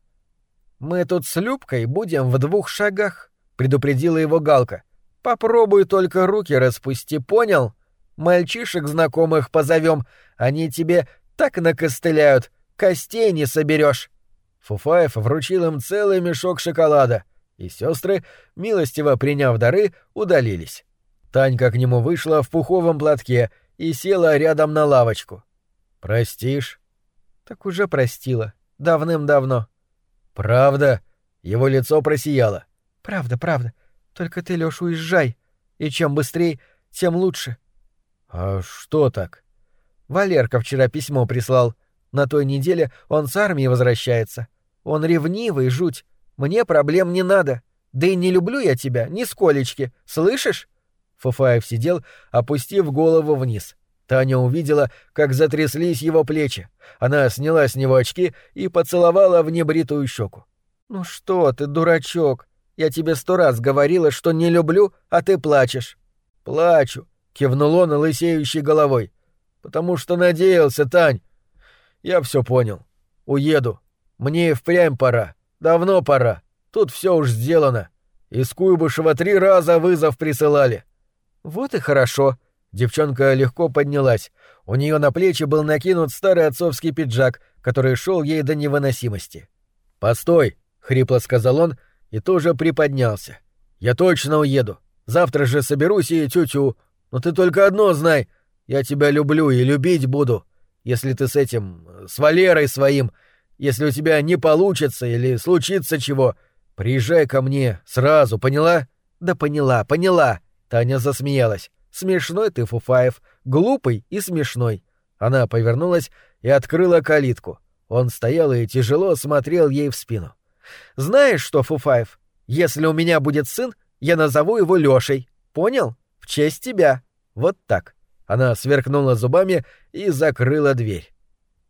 «Мы тут с Любкой будем в двух шагах», — предупредила его Галка. «Попробуй только руки распусти, понял? Мальчишек знакомых позовем, они тебе так накостыляют, костей не соберешь. Фуфаев вручил им целый мешок шоколада, и сестры, милостиво приняв дары, удалились. Танька к нему вышла в пуховом платке и села рядом на лавочку. «Простишь?» «Так уже простила. Давным-давно». «Правда?» Его лицо просияло. «Правда, правда. Только ты, Лёш, уезжай. И чем быстрее, тем лучше». «А что так?» Валерка вчера письмо прислал. На той неделе он с армии возвращается. Он ревнивый, жуть. Мне проблем не надо. Да и не люблю я тебя, нисколечки. Слышишь? Фуфаев сидел, опустив голову вниз. Таня увидела, как затряслись его плечи. Она сняла с него очки и поцеловала в небритую щеку. «Ну что ты, дурачок? Я тебе сто раз говорила, что не люблю, а ты плачешь». «Плачу», — кивнул он лысеющей головой. «Потому что надеялся, Тань. Я все понял. Уеду. Мне и впрямь пора. Давно пора. Тут все уж сделано. Из Куйбышева три раза вызов присылали. «Вот и хорошо». Девчонка легко поднялась. У нее на плечи был накинут старый отцовский пиджак, который шел ей до невыносимости. «Постой!» — хрипло сказал он и тоже приподнялся. «Я точно уеду. Завтра же соберусь и тю-тю. Но ты только одно знай. Я тебя люблю и любить буду. Если ты с этим... с Валерой своим... Если у тебя не получится или случится чего, приезжай ко мне сразу, поняла?» «Да поняла, поняла!» Таня засмеялась. «Смешной ты, Фуфаев, глупый и смешной». Она повернулась и открыла калитку. Он стоял и тяжело смотрел ей в спину. «Знаешь что, Фуфаев, если у меня будет сын, я назову его Лёшей. Понял? В честь тебя. Вот так». Она сверкнула зубами и закрыла дверь.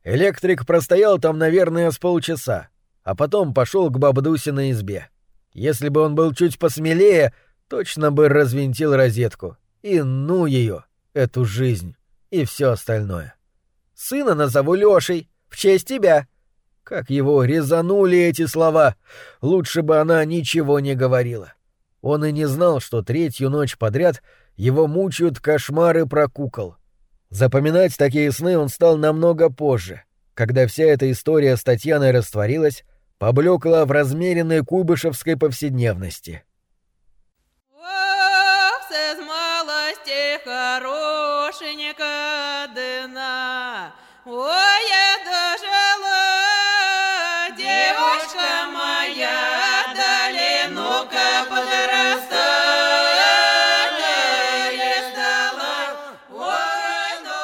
Электрик простоял там, наверное, с полчаса, а потом пошел к бабдусиной избе. Если бы он был чуть посмелее, точно бы развинтил розетку. И ну ее, эту жизнь, и все остальное. Сына назову Лешей, в честь тебя. Как его резанули эти слова! Лучше бы она ничего не говорила. Он и не знал, что третью ночь подряд его мучают кошмары про кукол. Запоминать такие сны он стал намного позже, когда вся эта история с Татьяной растворилась, поблекла в размеренной куйбышевской повседневности. Хорошенька дына, ой, я дожила, девушка моя, дали, ну-ка подрастая стала, ой, ну.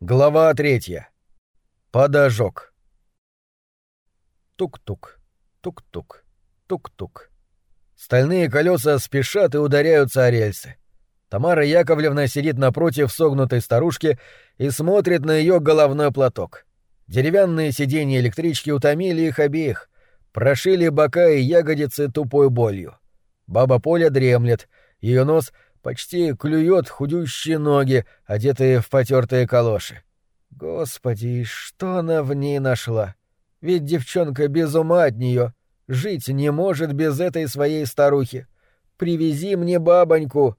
Глава третья. Подожог. Тук-тук, тук-тук, тук-тук. Стальные колеса спешат и ударяются о рельсы. Тамара Яковлевна сидит напротив согнутой старушки и смотрит на ее головной платок. Деревянные сиденья электрички утомили их обеих, прошили бока и ягодицы тупой болью. Баба Поля дремлет, ее нос почти клюет худющие ноги, одетые в потертые калоши. Господи, что она в ней нашла? Ведь девчонка без ума от нее, жить не может без этой своей старухи. Привези мне бабоньку.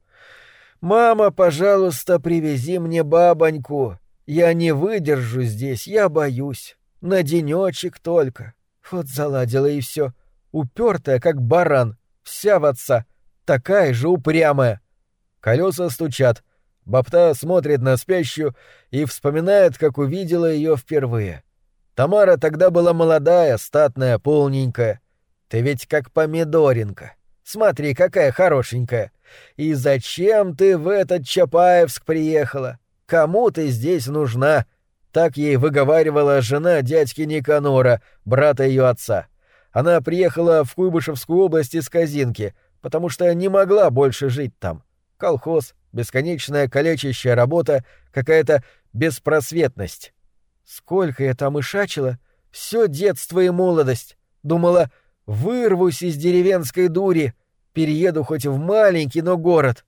Мама, пожалуйста, привези мне бабоньку. Я не выдержу здесь, я боюсь. На денечек только. Вот заладила и все. Упертая, как баран, вся в отца, такая же упрямая. Колеса стучат. Бабта смотрит на спящую и вспоминает, как увидела ее впервые. Тамара тогда была молодая, статная, полненькая. Ты ведь как помидоринка. Смотри, какая хорошенькая. И зачем ты в этот Чапаевск приехала? Кому ты здесь нужна? Так ей выговаривала жена дядьки Никанора, брата ее отца. Она приехала в Куйбышевскую область из Казинки, потому что не могла больше жить там. Колхоз, бесконечная калечащая работа, какая-то беспросветность. Сколько я там ишачила, все детство и молодость. Думала, вырвусь из деревенской дури, перееду хоть в маленький, но город.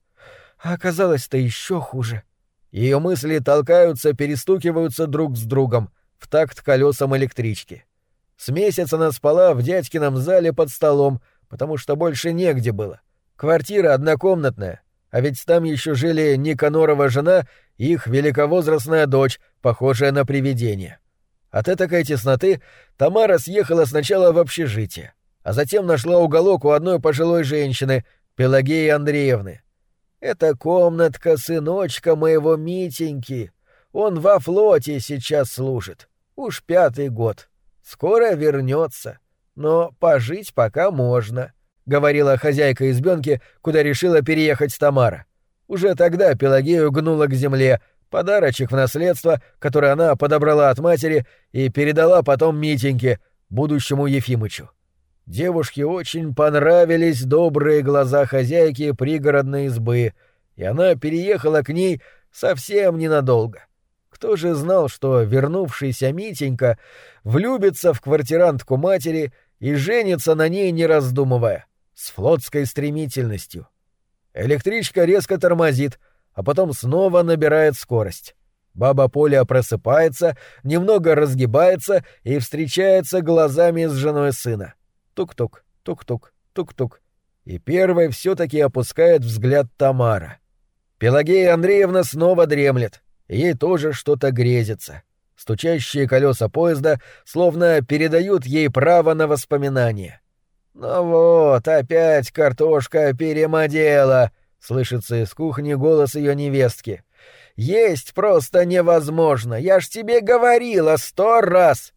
А оказалось-то еще хуже. Ее мысли толкаются, перестукиваются друг с другом, в такт колесам электрички. С месяц она спала в дядькином зале под столом, потому что больше негде было. Квартира однокомнатная, а ведь там еще жили Никанорова жена и их великовозрастная дочь, похожая на привидение. От этой тесноты Тамара съехала сначала в общежитие, а затем нашла уголок у одной пожилой женщины, Пелагеи Андреевны. «Это комнатка сыночка моего Митеньки. Он во флоте сейчас служит. Уж пятый год. Скоро вернется. Но пожить пока можно», — говорила хозяйка избенки, куда решила переехать Тамара. Уже тогда Пелагею гнула к земле, подарочек в наследство, который она подобрала от матери и передала потом Митеньке, будущему Ефимычу. Девушке очень понравились добрые глаза хозяйки пригородной избы, и она переехала к ней совсем ненадолго. Кто же знал, что вернувшийся Митенька влюбится в квартирантку матери и женится на ней, не раздумывая, с флотской стремительностью. Электричка резко тормозит, а потом снова набирает скорость. Баба Поля просыпается, немного разгибается и встречается глазами с женой сына. Тук-тук, тук-тук, тук-тук. И первой все-таки опускает взгляд Тамара. Пелагея Андреевна снова дремлет. Ей тоже что-то грезится. Стучащие колеса поезда словно передают ей право на воспоминания. «Ну вот, опять картошка перемодела!» — слышится из кухни голос ее невестки. «Есть просто невозможно! Я ж тебе говорила сто раз!»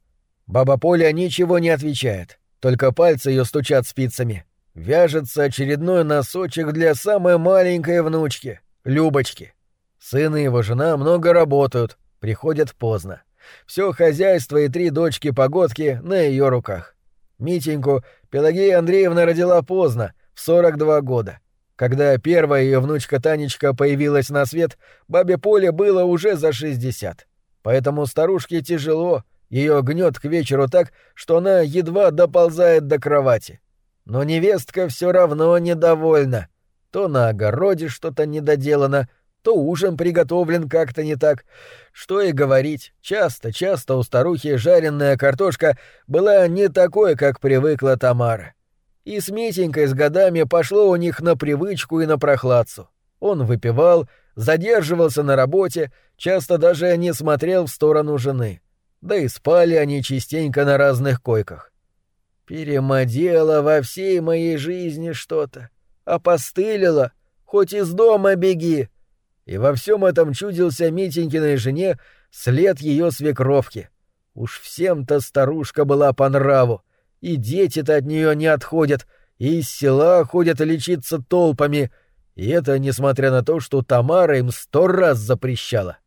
Баба Поля ничего не отвечает. Только пальцы ее стучат спицами. Вяжется очередной носочек для самой маленькой внучки, Любочки. Сын и его жена много работают, приходят поздно. Все хозяйство и три дочки-погодки на ее руках. Митеньку Пелагея Андреевна родила поздно, в 42 года. Когда первая ее внучка Танечка появилась на свет, бабе Поле было уже за 60. Поэтому старушке тяжело, ее гнет к вечеру так, что она едва доползает до кровати. Но невестка все равно недовольна. То на огороде что-то недоделано, то ужин приготовлен как-то не так. Что и говорить, часто-часто у старухи жареная картошка была не такой, как привыкла Тамара. И с Митенькой с годами пошло у них на привычку и на прохладцу. Он выпивал, задерживался на работе, часто даже не смотрел в сторону жены. Да и спали они частенько на разных койках. Перемодело во всей моей жизни что-то. Опостылило. Хоть из дома беги. И во всем этом чудился Митенькиной жене след ее свекровки. Уж всем-то старушка была по нраву. И дети-то от нее не отходят, и из села ходят лечиться толпами. И это несмотря на то, что Тамара им сто раз запрещала.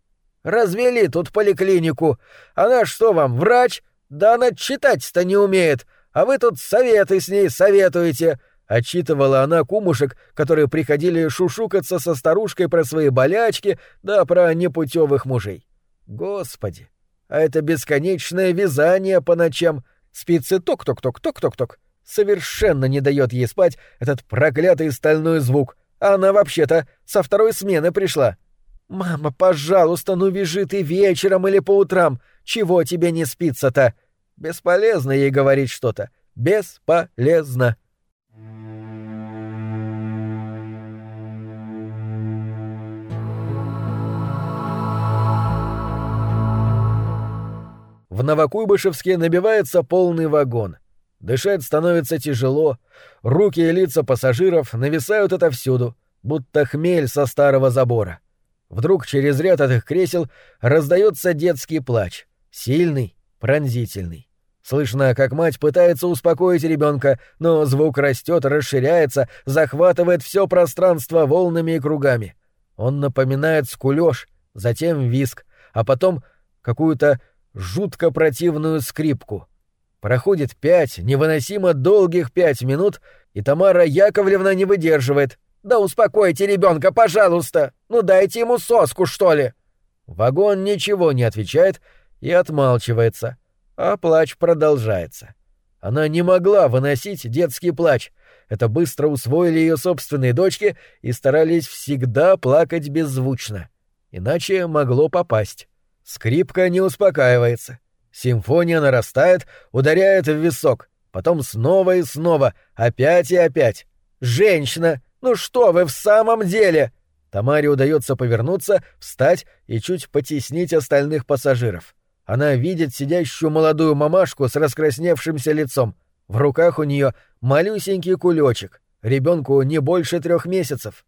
Развели тут поликлинику. Она что вам, врач? Да она читать-то не умеет, а вы тут советы с ней советуете. Отчитывала она кумушек, которые приходили шушукаться со старушкой про свои болячки, да про непутевых мужей. Господи, а это бесконечное вязание по ночам. Спицы ток-ток-ток-ток-ток-ток. Совершенно не дает ей спать этот проклятый стальной звук. А она вообще-то со второй смены пришла. «Мама, пожалуйста, ну вяжи ты вечером или по утрам. Чего тебе не спится-то?» Бесполезно ей говорить что-то. Бесполезно. В Новокуйбышевске набивается полный вагон. Дышать становится тяжело, руки и лица пассажиров нависают отовсюду, будто хмель со старого забора. Вдруг через ряд от их кресел раздается детский плач, сильный, пронзительный. Слышно, как мать пытается успокоить ребенка, но звук растет, расширяется, захватывает все пространство волнами и кругами. Он напоминает скулёж, затем виск, а потом какую-то жутко противную скрипку. Проходит пять, невыносимо долгих пять минут, и Тамара Яковлевна не выдерживает. «Да успокойте ребенка, пожалуйста! Ну дайте ему соску, что ли!» Вагон ничего не отвечает и отмалчивается — а плач продолжается. Она не могла выносить детский плач. Это быстро усвоили ее собственные дочки и старались всегда плакать беззвучно. Иначе могло попасть. Скрипка не успокаивается. Симфония нарастает, ударяет в висок. Потом снова и снова, опять и опять. «Женщина! Ну что вы в самом деле?» Тамаре удается повернуться, встать и чуть потеснить остальных пассажиров. Она видит сидящую молодую мамашку с раскрасневшимся лицом. В руках у нее малюсенький кулечек. Ребенку не больше трех месяцев.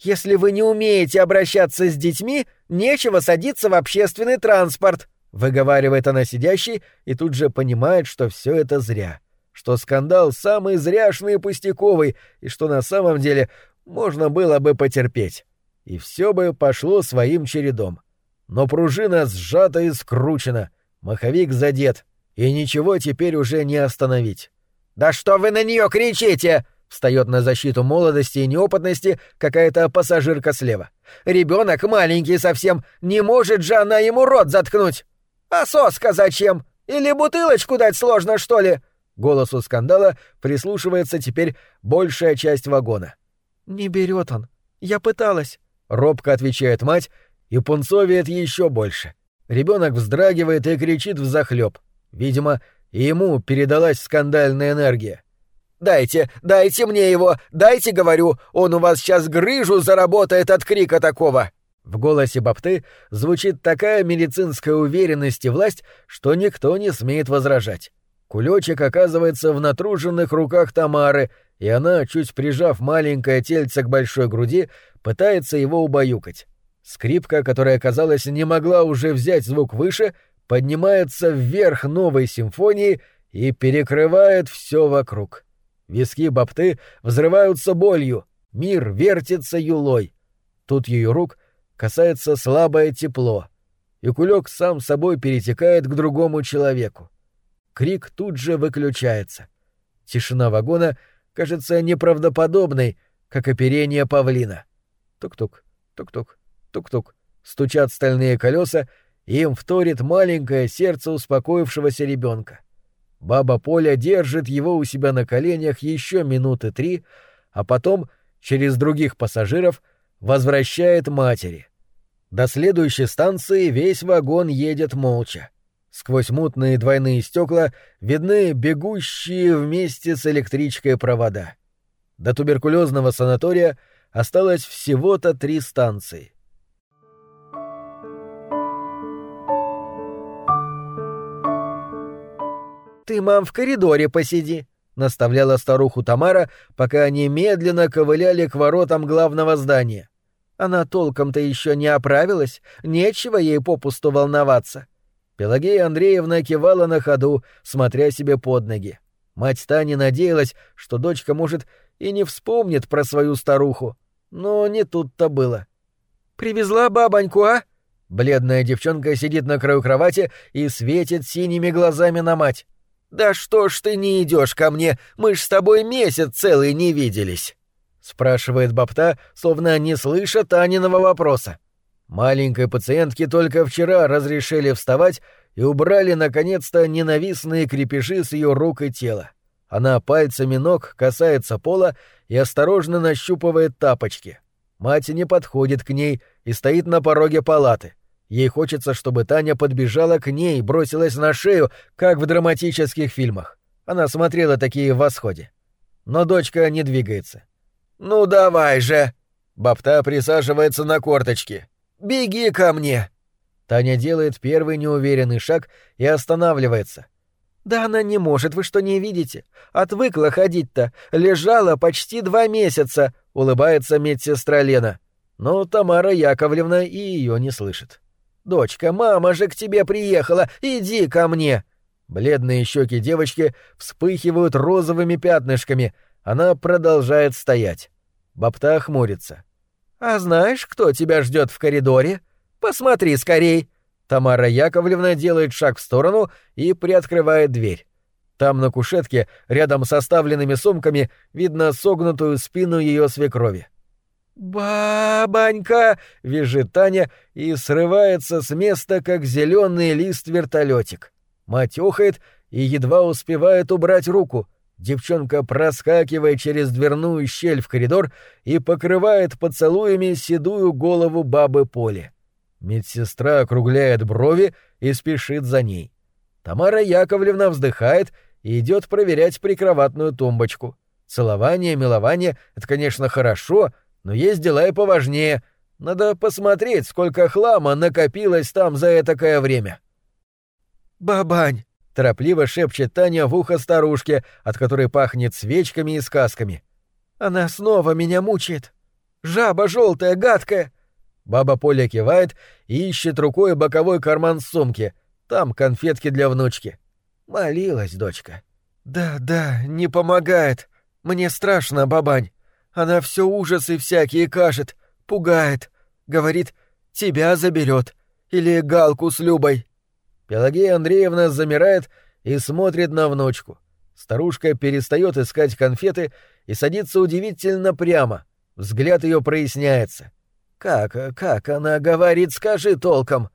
«Если вы не умеете обращаться с детьми, нечего садиться в общественный транспорт», — выговаривает она сидящей и тут же понимает, что все это зря. Что скандал самый зряшный и пустяковый, и что на самом деле можно было бы потерпеть. И все бы пошло своим чередом но пружина сжата и скручена, маховик задет, и ничего теперь уже не остановить. «Да что вы на нее кричите!» — встает на защиту молодости и неопытности какая-то пассажирка слева. «Ребенок маленький совсем, не может же она ему рот заткнуть!» «А соска зачем? Или бутылочку дать сложно, что ли?» Голосу скандала прислушивается теперь большая часть вагона. «Не берет он. Я пыталась», — робко отвечает мать и пунцовеет еще больше. Ребенок вздрагивает и кричит взахлеб. Видимо, ему передалась скандальная энергия. «Дайте, дайте мне его! Дайте, говорю! Он у вас сейчас грыжу заработает от крика такого!» В голосе Бапты звучит такая медицинская уверенность и власть, что никто не смеет возражать. Кулечек оказывается в натруженных руках Тамары, и она, чуть прижав маленькое тельце к большой груди, пытается его убаюкать. Скрипка, которая, казалось, не могла уже взять звук выше, поднимается вверх новой симфонии и перекрывает все вокруг. Виски Бапты взрываются болью, мир вертится юлой. Тут ее рук касается слабое тепло, и кулек сам собой перетекает к другому человеку. Крик тут же выключается. Тишина вагона кажется неправдоподобной, как оперение павлина. Тук-тук, тук-тук. Тук-тук. Стучат стальные колеса, и им вторит маленькое сердце успокоившегося ребенка. Баба Поля держит его у себя на коленях еще минуты три, а потом, через других пассажиров, возвращает матери. До следующей станции весь вагон едет молча. Сквозь мутные двойные стекла видны бегущие вместе с электричкой провода. До туберкулезного санатория осталось всего-то три станции. «Ты, мам, в коридоре посиди», — наставляла старуху Тамара, пока они медленно ковыляли к воротам главного здания. Она толком-то еще не оправилась, нечего ей попусту волноваться. Пелагея Андреевна кивала на ходу, смотря себе под ноги. Мать Тани надеялась, что дочка, может, и не вспомнит про свою старуху. Но не тут-то было. «Привезла бабоньку, а?» Бледная девчонка сидит на краю кровати и светит синими глазами на мать. «Да что ж ты не идешь ко мне? Мы ж с тобой месяц целый не виделись!» Спрашивает Бабта, словно не слыша Таниного вопроса. Маленькой пациентке только вчера разрешили вставать и убрали, наконец-то, ненавистные крепежи с ее рук и тела. Она пальцами ног касается пола и осторожно нащупывает тапочки. Мать не подходит к ней и стоит на пороге палаты — Ей хочется, чтобы Таня подбежала к ней и бросилась на шею, как в драматических фильмах. Она смотрела такие в восходе. Но дочка не двигается. «Ну давай же!» Бабта присаживается на корточки. «Беги ко мне!» Таня делает первый неуверенный шаг и останавливается. «Да она не может, вы что не видите? Отвыкла ходить-то. Лежала почти два месяца», — улыбается медсестра Лена. Но Тамара Яковлевна и ее не слышит. «Дочка, мама же к тебе приехала! Иди ко мне!» Бледные щеки девочки вспыхивают розовыми пятнышками. Она продолжает стоять. Бабта хмурится. «А знаешь, кто тебя ждет в коридоре? Посмотри скорей!» Тамара Яковлевна делает шаг в сторону и приоткрывает дверь. Там на кушетке, рядом с оставленными сумками, видно согнутую спину ее свекрови. «Бабанька!» — визжит Таня и срывается с места, как зеленый лист вертолетик. Мать охает и едва успевает убрать руку. Девчонка проскакивает через дверную щель в коридор и покрывает поцелуями седую голову бабы Поли. Медсестра округляет брови и спешит за ней. Тамара Яковлевна вздыхает и идет проверять прикроватную тумбочку. Целование, милование — это, конечно, хорошо — но есть дела и поважнее. Надо посмотреть, сколько хлама накопилось там за этакое время. «Бабань!» — торопливо шепчет Таня в ухо старушке, от которой пахнет свечками и сказками. «Она снова меня мучает. Жаба желтая, гадкая!» Баба Поля кивает и ищет рукой боковой карман сумки. Там конфетки для внучки. Молилась дочка. «Да, да, не помогает. Мне страшно, бабань. Она все ужасы всякие кажет, пугает. Говорит, тебя заберет. Или Галку с Любой. Пелагея Андреевна замирает и смотрит на внучку. Старушка перестает искать конфеты и садится удивительно прямо. Взгляд ее проясняется. «Как, как она говорит, скажи толком».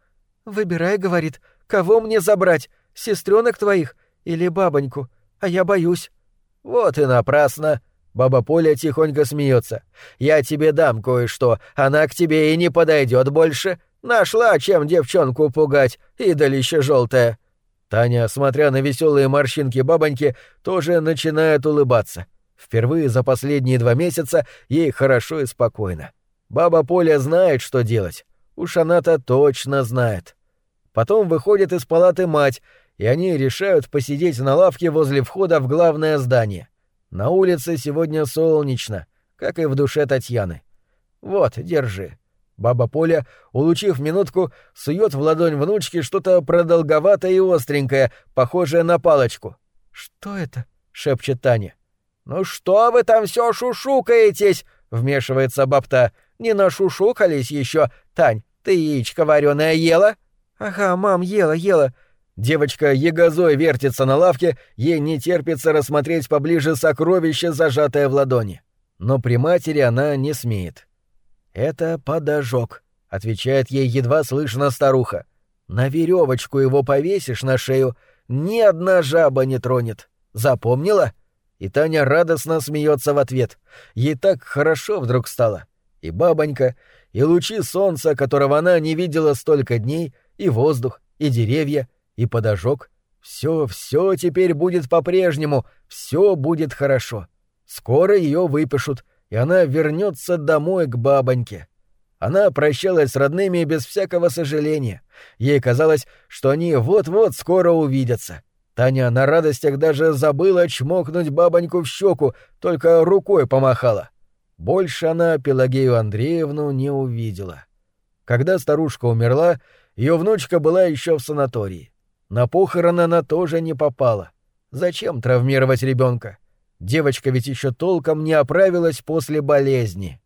«Выбирай, — говорит, — кого мне забрать, сестренок твоих или бабоньку, а я боюсь». «Вот и напрасно», Баба Поля тихонько смеется. «Я тебе дам кое-что, она к тебе и не подойдет больше. Нашла, чем девчонку пугать, идолище желтое». Таня, смотря на веселые морщинки бабоньки, тоже начинает улыбаться. Впервые за последние два месяца ей хорошо и спокойно. Баба Поля знает, что делать. Уж она-то точно знает. Потом выходит из палаты мать, и они решают посидеть на лавке возле входа в главное здание — на улице сегодня солнечно, как и в душе Татьяны. Вот, держи. Баба Поля, улучив минутку, сует в ладонь внучки что-то продолговатое и остренькое, похожее на палочку. «Что это?» — шепчет Таня. «Ну что вы там все шушукаетесь?» — вмешивается бабта. «Не нашушукались еще. Тань, ты яичко вареное ела?» «Ага, мам, ела, ела. Девочка ягозой вертится на лавке, ей не терпится рассмотреть поближе сокровище, зажатое в ладони. Но при матери она не смеет. «Это подожог», — отвечает ей едва слышно старуха. «На веревочку его повесишь на шею, ни одна жаба не тронет. Запомнила?» И Таня радостно смеется в ответ. Ей так хорошо вдруг стало. И бабонька, и лучи солнца, которого она не видела столько дней, и воздух, и деревья, и подожог. Все, все теперь будет по-прежнему, все будет хорошо. Скоро ее выпишут, и она вернется домой к бабоньке. Она прощалась с родными без всякого сожаления. Ей казалось, что они вот-вот скоро увидятся. Таня на радостях даже забыла чмокнуть бабоньку в щеку, только рукой помахала. Больше она Пелагею Андреевну не увидела. Когда старушка умерла, ее внучка была еще в санатории. На похороны она тоже не попала. Зачем травмировать ребенка? Девочка ведь еще толком не оправилась после болезни.